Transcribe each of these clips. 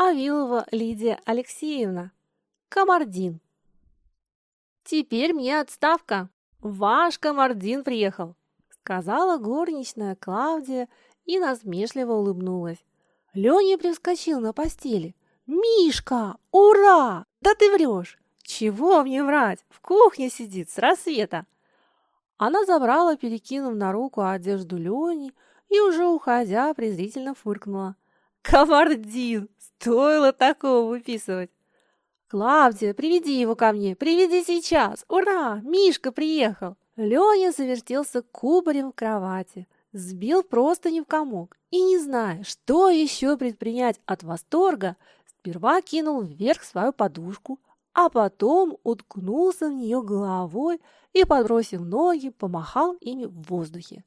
Авилова Лидия Алексеевна. Комардин. Теперь мне отставка. Ваш комардин приехал, сказала горничная Клавдия и насмешливо улыбнулась. Леня привскочил на постели. «Мишка! Ура! Да ты врешь! Чего мне врать? В кухне сидит с рассвета!» Она забрала, перекинув на руку одежду Лени, и уже уходя презрительно фыркнула. «Комардин! Стоило такого выписывать!» «Клавдия, приведи его ко мне! Приведи сейчас! Ура! Мишка приехал!» Леня завертелся кубарем в кровати, сбил просто не в комок и, не зная, что еще предпринять от восторга, сперва кинул вверх свою подушку, а потом уткнулся в нее головой и, подбросив ноги, помахал ими в воздухе.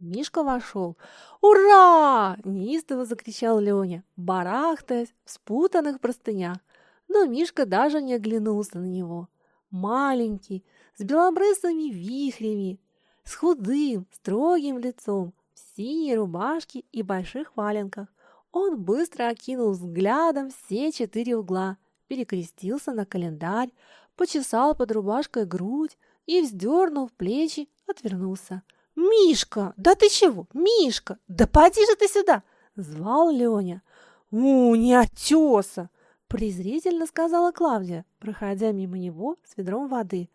Мишка вошел. «Ура!» – неистово закричал Леня, барахтаясь в спутанных простынях. Но Мишка даже не оглянулся на него. Маленький, с белобрысыми вихрями, с худым, строгим лицом, в синей рубашке и больших валенках. Он быстро окинул взглядом все четыре угла, перекрестился на календарь, почесал под рубашкой грудь и, вздернув плечи, отвернулся. «Мишка, да ты чего? Мишка, да поди же ты сюда!» – звал Леня. «У, не отеса!» – презрительно сказала Клавдия, проходя мимо него с ведром воды.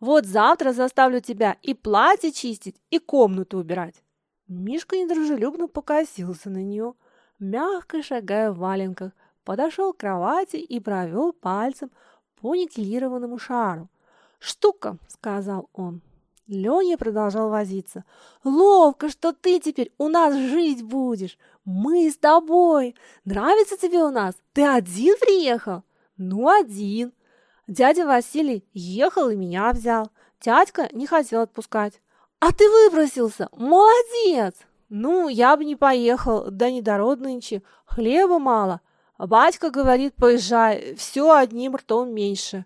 «Вот завтра заставлю тебя и платье чистить, и комнату убирать!» Мишка недружелюбно покосился на нее, мягко шагая в валенках, подошел к кровати и провел пальцем по никелированному шару. «Штука!» – сказал он. Леня продолжал возиться. «Ловко, что ты теперь у нас жить будешь! Мы с тобой! Нравится тебе у нас? Ты один приехал?» «Ну, один!» Дядя Василий ехал и меня взял. Тятька не хотел отпускать. «А ты выбросился! Молодец!» «Ну, я бы не поехал, да не дород нынче, хлеба мало. Батька говорит, поезжай, все одним ртом меньше».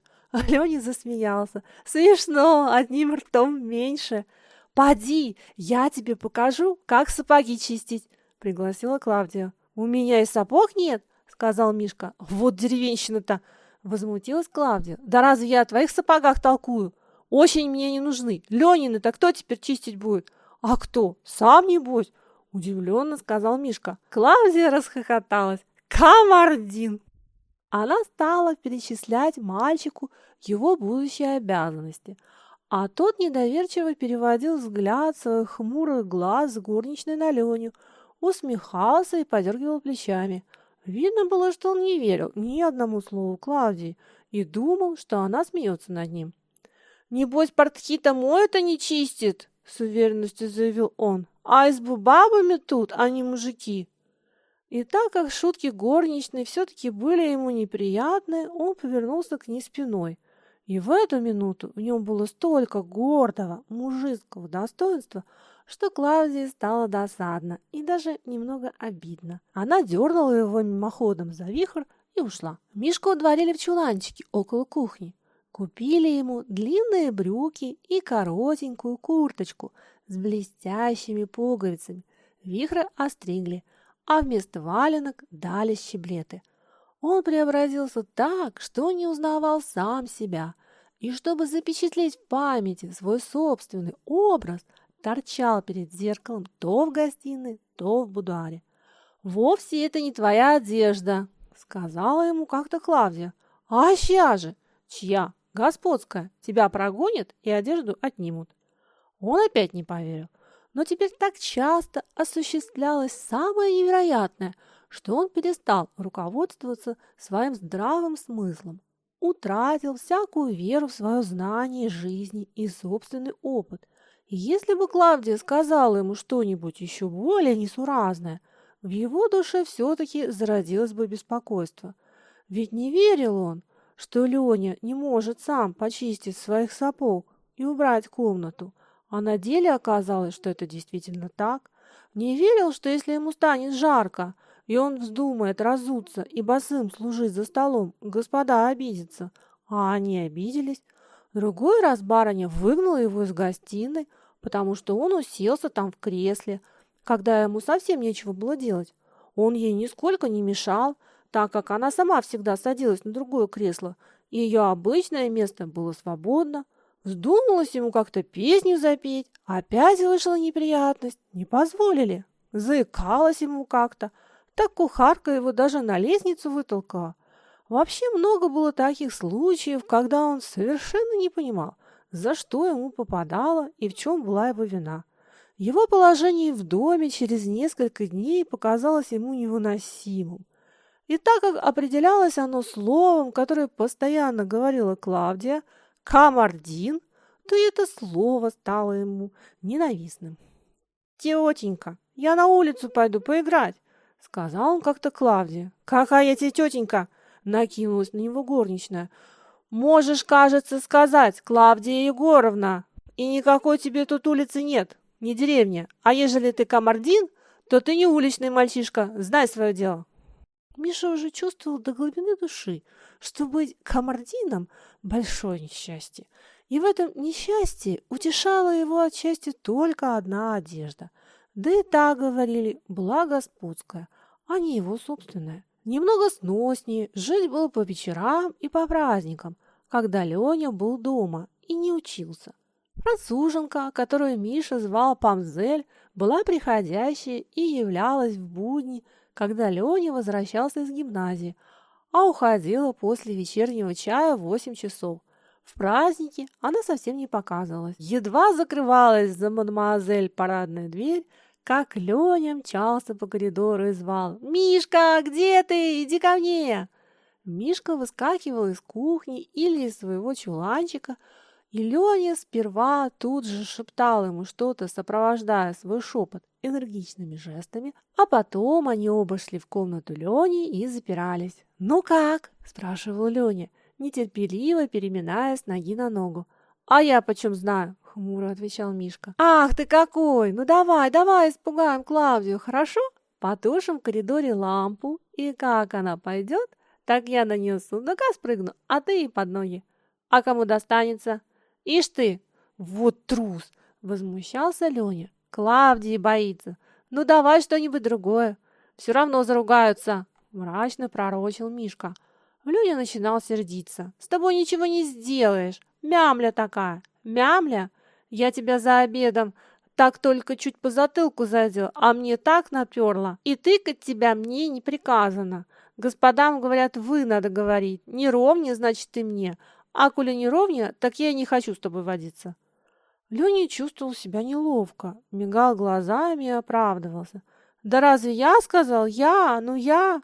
Леня засмеялся. «Смешно, одним ртом меньше. Поди, я тебе покажу, как сапоги чистить», — пригласила Клавдия. «У меня и сапог нет», — сказал Мишка. «Вот деревенщина-то!» — возмутилась Клавдия. «Да разве я о твоих сапогах толкую? Очень мне не нужны. Ленины-то кто теперь чистить будет?» «А кто? Сам небось?» — удивленно сказал Мишка. Клавдия расхохоталась. «Камардин!» Она стала перечислять мальчику его будущие обязанности, а тот недоверчиво переводил взгляд своих хмурых глаз с горничной на Леню, усмехался и подергивал плечами. Видно было, что он не верил ни одному слову Клавдии и думал, что она смеется над ним. «Небось, портки-то мой-то не чистит!» — с уверенностью заявил он. «А избу бабами тут, а не мужики!» И так как шутки горничной все-таки были ему неприятны, он повернулся к ней спиной. И в эту минуту в нем было столько гордого, мужицкого достоинства, что Клавдии стало досадно и даже немного обидно. Она дернула его мимоходом за вихрь и ушла. Мишку удворили в чуланчике около кухни. Купили ему длинные брюки и коротенькую курточку с блестящими пуговицами. Вихры остригли – а вместо валенок дали щеблеты. Он преобразился так, что не узнавал сам себя, и чтобы запечатлеть в памяти свой собственный образ, торчал перед зеркалом то в гостиной, то в будуаре. «Вовсе это не твоя одежда», — сказала ему как-то Клавдия. «А чья же?» «Чья? Господская. Тебя прогонят и одежду отнимут». Он опять не поверил. Но теперь так часто осуществлялось самое невероятное, что он перестал руководствоваться своим здравым смыслом, утратил всякую веру в свое знание жизни и собственный опыт. И если бы Клавдия сказала ему что-нибудь еще более несуразное, в его душе все-таки зародилось бы беспокойство. Ведь не верил он, что Леня не может сам почистить своих сапог и убрать комнату, а на деле оказалось, что это действительно так. Не верил, что если ему станет жарко, и он вздумает разуться и босым служить за столом, господа обидятся. А они обиделись. Другой раз барыня выгнала его из гостиной, потому что он уселся там в кресле, когда ему совсем нечего было делать. Он ей нисколько не мешал, так как она сама всегда садилась на другое кресло, и ее обычное место было свободно. Вздумалось ему как-то песню запеть, опять вышла неприятность, не позволили. Заикалась ему как-то, так кухарка его даже на лестницу вытолкала. Вообще много было таких случаев, когда он совершенно не понимал, за что ему попадало и в чем была его вина. Его положение в доме через несколько дней показалось ему невыносимым. И так как определялось оно словом, которое постоянно говорила Клавдия, «камардин», то это слово стало ему ненавистным. «Тетенька, я на улицу пойду поиграть», — сказал он как-то Клавдии. «Какая тебе тетенька?» — накинулась на него горничная. «Можешь, кажется, сказать, Клавдия Егоровна, и никакой тебе тут улицы нет, не деревня. А ежели ты камардин, то ты не уличный мальчишка, знай свое дело». Миша уже чувствовал до глубины души, что быть камардином – большое несчастье. И в этом несчастье утешала его отчасти только одна одежда. Да и та, говорили, была господская, а не его собственная. Немного сноснее жить было по вечерам и по праздникам, когда Леня был дома и не учился. Француженка, которую Миша звал Памзель, была приходящей и являлась в будни, когда Леня возвращался из гимназии, а уходила после вечернего чая в 8 часов. В праздники она совсем не показывалась. Едва закрывалась за мадемуазель парадная дверь, как Леня мчался по коридору и звал «Мишка, где ты? Иди ко мне!» Мишка выскакивал из кухни или из своего чуланчика, и Леня сперва тут же шептал ему что-то, сопровождая свой шепот энергичными жестами, а потом они оба шли в комнату Лени и запирались. «Ну как?» – спрашивал Леня, нетерпеливо переминая с ноги на ногу. «А я почем знаю?» – хмуро отвечал Мишка. «Ах ты какой! Ну давай, давай испугаем Клавдию, хорошо? Потушим в коридоре лампу, и как она пойдет, так я на нее с сундука спрыгну, а ты ей под ноги. А кому достанется? Ишь ты! Вот трус!» – возмущался Леня. Клавдии боится. Ну давай что-нибудь другое. Все равно заругаются, мрачно пророчил Мишка. Леня начинал сердиться. С тобой ничего не сделаешь. Мямля такая. Мямля? Я тебя за обедом так только чуть по затылку задел, а мне так наперло. И тыкать тебя мне не приказано. Господам говорят, вы надо говорить. Не ровнее, значит, ты мне. А коли не ровнее, так я и не хочу с тобой водиться. Леня чувствовал себя неловко, мигал глазами и оправдывался. «Да разве я сказал? Я? Ну я?»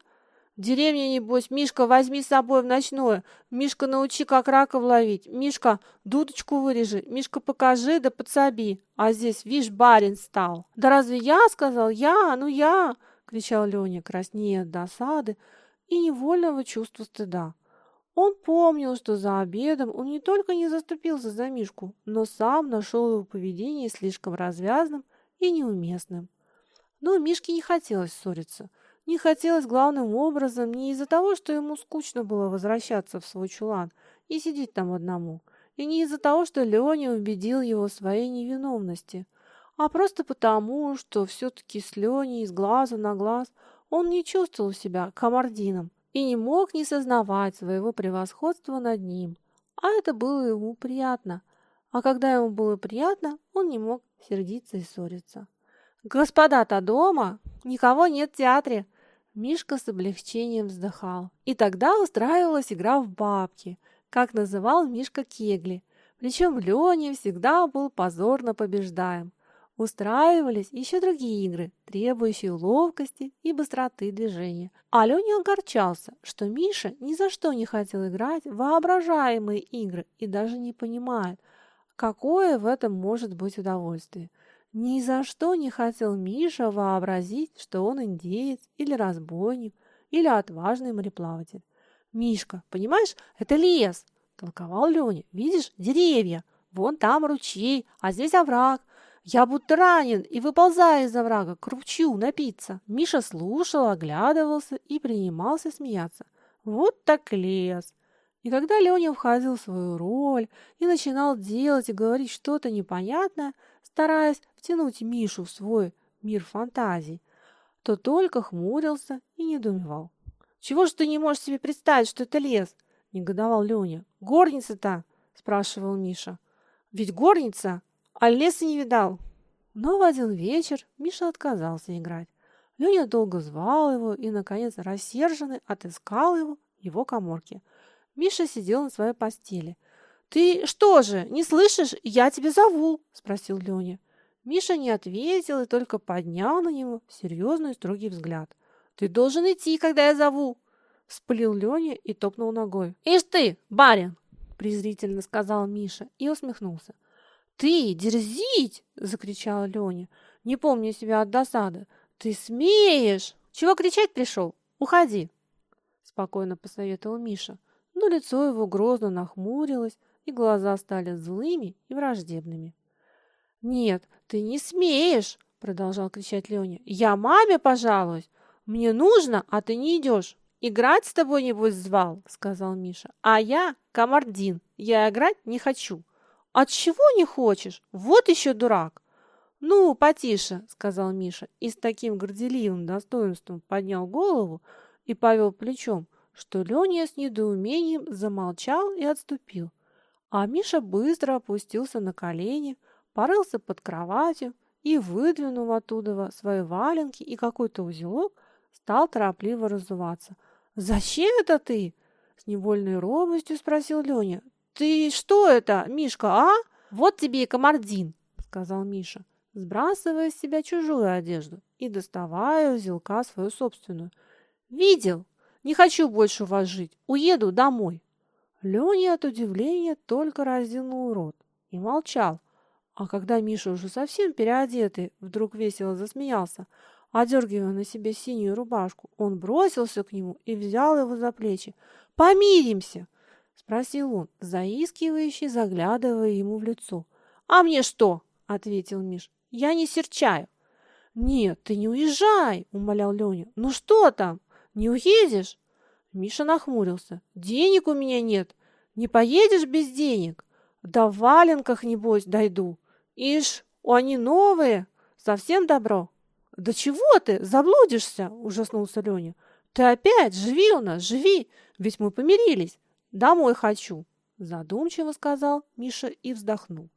«Деревня, небось, Мишка, возьми с собой в ночное. Мишка, научи, как раков ловить. Мишка, дудочку вырежи. Мишка, покажи, да подсоби. А здесь, вишь, барин стал». «Да разве я сказал? Я? Ну я?» — кричал Леня, краснея от досады и невольного чувства стыда. Он помнил, что за обедом он не только не заступился за Мишку, но сам нашел его поведение слишком развязным и неуместным. Но Мишке не хотелось ссориться. Не хотелось главным образом не из-за того, что ему скучно было возвращаться в свой чулан и сидеть там одному, и не из-за того, что Леня убедил его в своей невиновности, а просто потому, что все-таки с Леней из глаза на глаз он не чувствовал себя комардином, и не мог не сознавать своего превосходства над ним, а это было ему приятно. А когда ему было приятно, он не мог сердиться и ссориться. «Господа-то дома? Никого нет в театре!» Мишка с облегчением вздыхал. И тогда устраивалась игра в бабки, как называл Мишка Кегли. Причем Леня всегда был позорно побеждаем устраивались еще другие игры, требующие ловкости и быстроты движения. А Леня огорчался, что Миша ни за что не хотел играть в воображаемые игры и даже не понимает, какое в этом может быть удовольствие. Ни за что не хотел Миша вообразить, что он индеец или разбойник, или отважный мореплаватель. «Мишка, понимаешь, это лес!» – толковал Леня. «Видишь, деревья, вон там ручей, а здесь овраг. Я будто ранен и выползаю из оврага, кручу напиться. Миша слушал, оглядывался и принимался смеяться. Вот так лес. И когда Леня входил в свою роль и начинал делать и говорить что-то непонятное, стараясь втянуть Мишу в свой мир фантазий, то только хмурился и недоумевал. Чего же ты не можешь себе представить, что это лес?» – негодовал Леня. «Горница-то?» – спрашивал Миша. «Ведь горница, а леса не видал». Но в один вечер Миша отказался играть. Леня долго звал его и, наконец, рассерженный, отыскал его в его коморке. Миша сидел на своей постели. «Ты что же, не слышишь? Я тебя зову!» – спросил Леня. Миша не ответил и только поднял на него серьезный строгий взгляд. «Ты должен идти, когда я зову!» – вспылил Леня и топнул ногой. «Ишь ты, барин!» – презрительно сказал Миша и усмехнулся. «Ты дерзить!» – закричала Леня, не помню себя от досады. «Ты смеешь! Чего кричать пришел? Уходи!» Спокойно посоветовал Миша, но лицо его грозно нахмурилось, и глаза стали злыми и враждебными. «Нет, ты не смеешь!» – продолжал кричать Леня. «Я маме пожалуюсь! Мне нужно, а ты не идешь!» «Играть с тобой, небось, звал», – сказал Миша. «А я комардин, я играть не хочу». «От чего не хочешь? Вот еще дурак!» «Ну, потише», — сказал Миша, и с таким горделивым достоинством поднял голову и повел плечом, что Леня с недоумением замолчал и отступил. А Миша быстро опустился на колени, порылся под кроватью и, выдвинув оттуда свои валенки и какой-то узелок, стал торопливо разуваться. «Зачем это ты?» — с невольной робостью спросил Леня. «Ты что это, Мишка, а? Вот тебе и комардин!» — сказал Миша сбрасывая с себя чужую одежду и доставая узелка свою собственную. «Видел! Не хочу больше у вас жить! Уеду домой!» Леня от удивления только разинул рот и молчал. А когда Миша уже совсем переодетый вдруг весело засмеялся, одергивая на себе синюю рубашку, он бросился к нему и взял его за плечи. «Помиримся!» — спросил он, заискивающий, заглядывая ему в лицо. «А мне что?» — ответил Миш. Я не серчаю. Нет, ты не уезжай, умолял Леня. Ну что там? Не уедешь? Миша нахмурился. Денег у меня нет. Не поедешь без денег? Да в валенках, небось, дойду. Ишь, они новые. Совсем добро. Да чего ты? Заблудишься, ужаснулся Леня. Ты опять живи у нас, живи, ведь мы помирились. Домой хочу, задумчиво сказал Миша и вздохнул.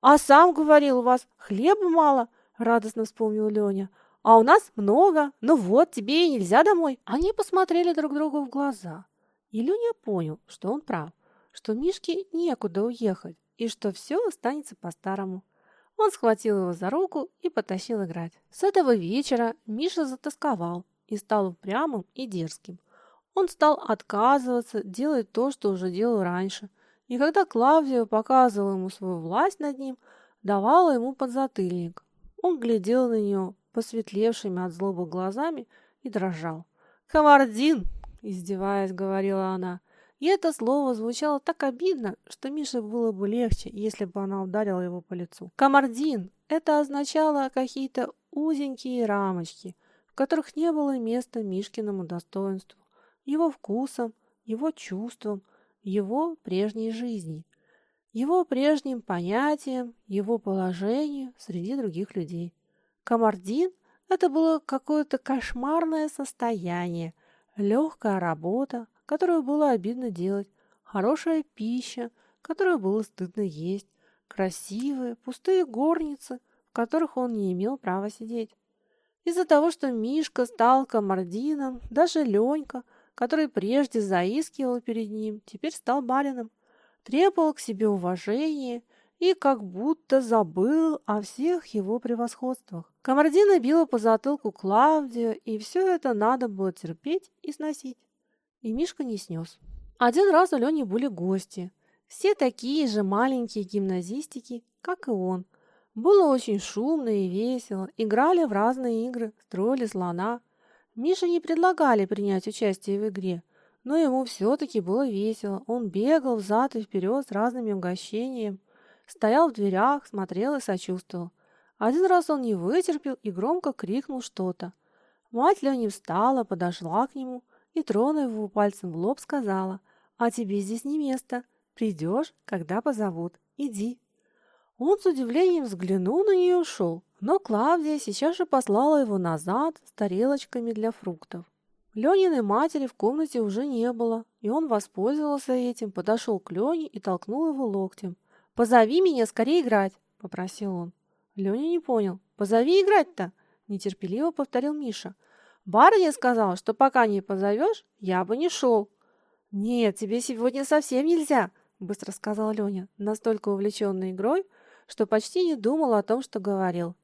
«А сам говорил, у вас хлеба мало», — радостно вспомнил Леня. «А у нас много. Ну вот, тебе и нельзя домой». Они посмотрели друг другу в глаза. И Леня понял, что он прав, что Мишке некуда уехать и что все останется по-старому. Он схватил его за руку и потащил играть. С этого вечера Миша затасковал и стал упрямым и дерзким. Он стал отказываться делать то, что уже делал раньше – и когда Клавдия показывала ему свою власть над ним, давала ему подзатыльник. Он глядел на нее посветлевшими от злобы глазами и дрожал. «Комардин!» – издеваясь, говорила она. И это слово звучало так обидно, что Мише было бы легче, если бы она ударила его по лицу. «Комардин!» – это означало какие-то узенькие рамочки, в которых не было места Мишкиному достоинству, его вкусам, его чувствам, его прежней жизни, его прежним понятиям, его положению среди других людей. Камардин – это было какое-то кошмарное состояние, легкая работа, которую было обидно делать, хорошая пища, которую было стыдно есть, красивые, пустые горницы, в которых он не имел права сидеть. Из-за того, что Мишка стал комардином, даже Ленька – который прежде заискивал перед ним, теперь стал барином, требовал к себе уважения и как будто забыл о всех его превосходствах. Комардина била по затылку Клавдию, и все это надо было терпеть и сносить. И Мишка не снес. Один раз у Лени были гости. Все такие же маленькие гимназистики, как и он. Было очень шумно и весело. Играли в разные игры, строили слона. Мише не предлагали принять участие в игре, но ему все-таки было весело. Он бегал взад и вперед с разными угощениями, стоял в дверях, смотрел и сочувствовал. Один раз он не вытерпел и громко крикнул что-то. Мать Лени встала, подошла к нему и, тронув его пальцем в лоб, сказала, «А тебе здесь не место. Придешь, когда позовут. Иди». Он с удивлением взглянул на нее и ушел. Но Клавдия сейчас же послала его назад с тарелочками для фруктов. Лениной матери в комнате уже не было, и он воспользовался этим, подошел к Лене и толкнул его локтем. «Позови меня скорее играть!» – попросил он. Леня не понял. «Позови играть-то!» – нетерпеливо повторил Миша. «Барыня сказала, что пока не позовешь, я бы не шел». «Нет, тебе сегодня совсем нельзя!» – быстро сказал Леня, настолько увлеченный игрой, что почти не думал о том, что говорил.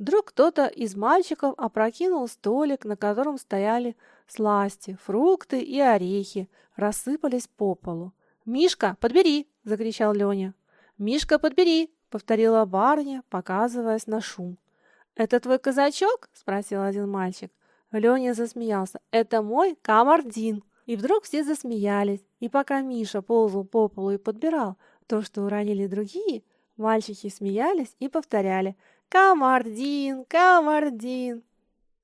Вдруг кто-то из мальчиков опрокинул столик, на котором стояли сласти, фрукты и орехи, рассыпались по полу. «Мишка, подбери!» – закричал Леня. «Мишка, подбери!» – повторила барыня, показываясь на шум. «Это твой казачок?» – спросил один мальчик. Леня засмеялся. «Это мой камардин!» И вдруг все засмеялись, и пока Миша ползал по полу и подбирал то, что уронили другие, мальчики смеялись и повторяли «Камардин! Камардин!».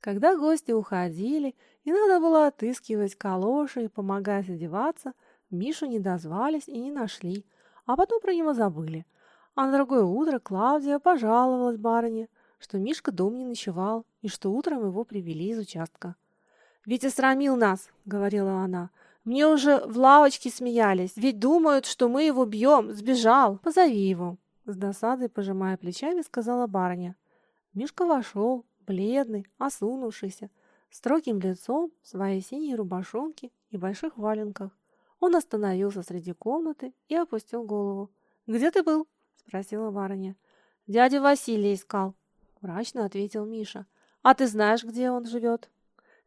Когда гости уходили, и надо было отыскивать калоши и помогать одеваться, Мишу не дозвались и не нашли, а потом про него забыли. А на другое утро Клавдия пожаловалась барыне, что Мишка дом не ночевал и что утром его привели из участка. «Витя срамил нас», — говорила она. «Мне уже в лавочке смеялись, ведь думают, что мы его бьем, сбежал. Позови его». С досадой, пожимая плечами, сказала барыня. Мишка вошел, бледный, осунувшийся, строгим лицом, в своей синей рубашонке и больших валенках. Он остановился среди комнаты и опустил голову. «Где ты был?» – спросила барыня. «Дядя Василий искал», – мрачно ответил Миша. «А ты знаешь, где он живет?»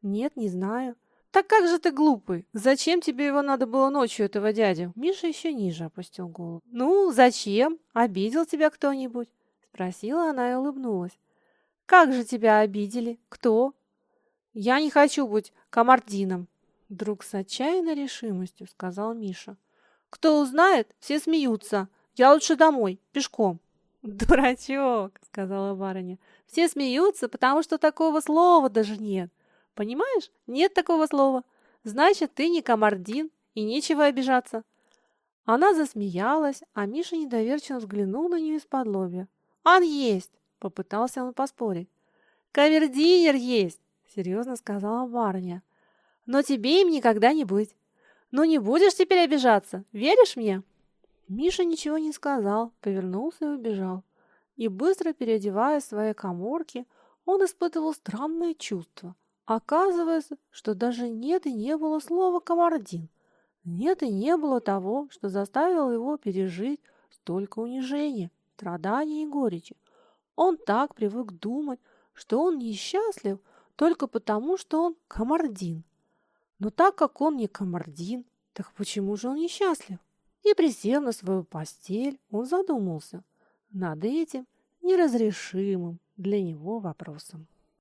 «Нет, не знаю». «Так как же ты глупый? Зачем тебе его надо было ночью, этого дядю?» Миша еще ниже опустил голову. «Ну, зачем? Обидел тебя кто-нибудь?» Спросила она и улыбнулась. «Как же тебя обидели? Кто?» «Я не хочу быть комардином!» Вдруг с отчаянной решимостью сказал Миша. «Кто узнает, все смеются. Я лучше домой, пешком». «Дурачок!» — сказала барыня. «Все смеются, потому что такого слова даже нет. Понимаешь? Нет такого слова. Значит, ты не комардин, и нечего обижаться. Она засмеялась, а Миша недоверчиво взглянул на нее из-под лобья. «Он есть!» — попытался он поспорить. «Камердинер есть!» — серьезно сказала барыня. «Но тебе им никогда не быть. Ну не будешь теперь обижаться, веришь мне?» Миша ничего не сказал, повернулся и убежал. И быстро переодевая свои коморки, он испытывал странное чувство — Оказывается, что даже нет и не было слова «комардин». Нет и не было того, что заставило его пережить столько унижения, страданий и горечи. Он так привык думать, что он несчастлив только потому, что он комардин. Но так как он не комардин, так почему же он несчастлив? И присев на свою постель, он задумался над этим неразрешимым для него вопросом.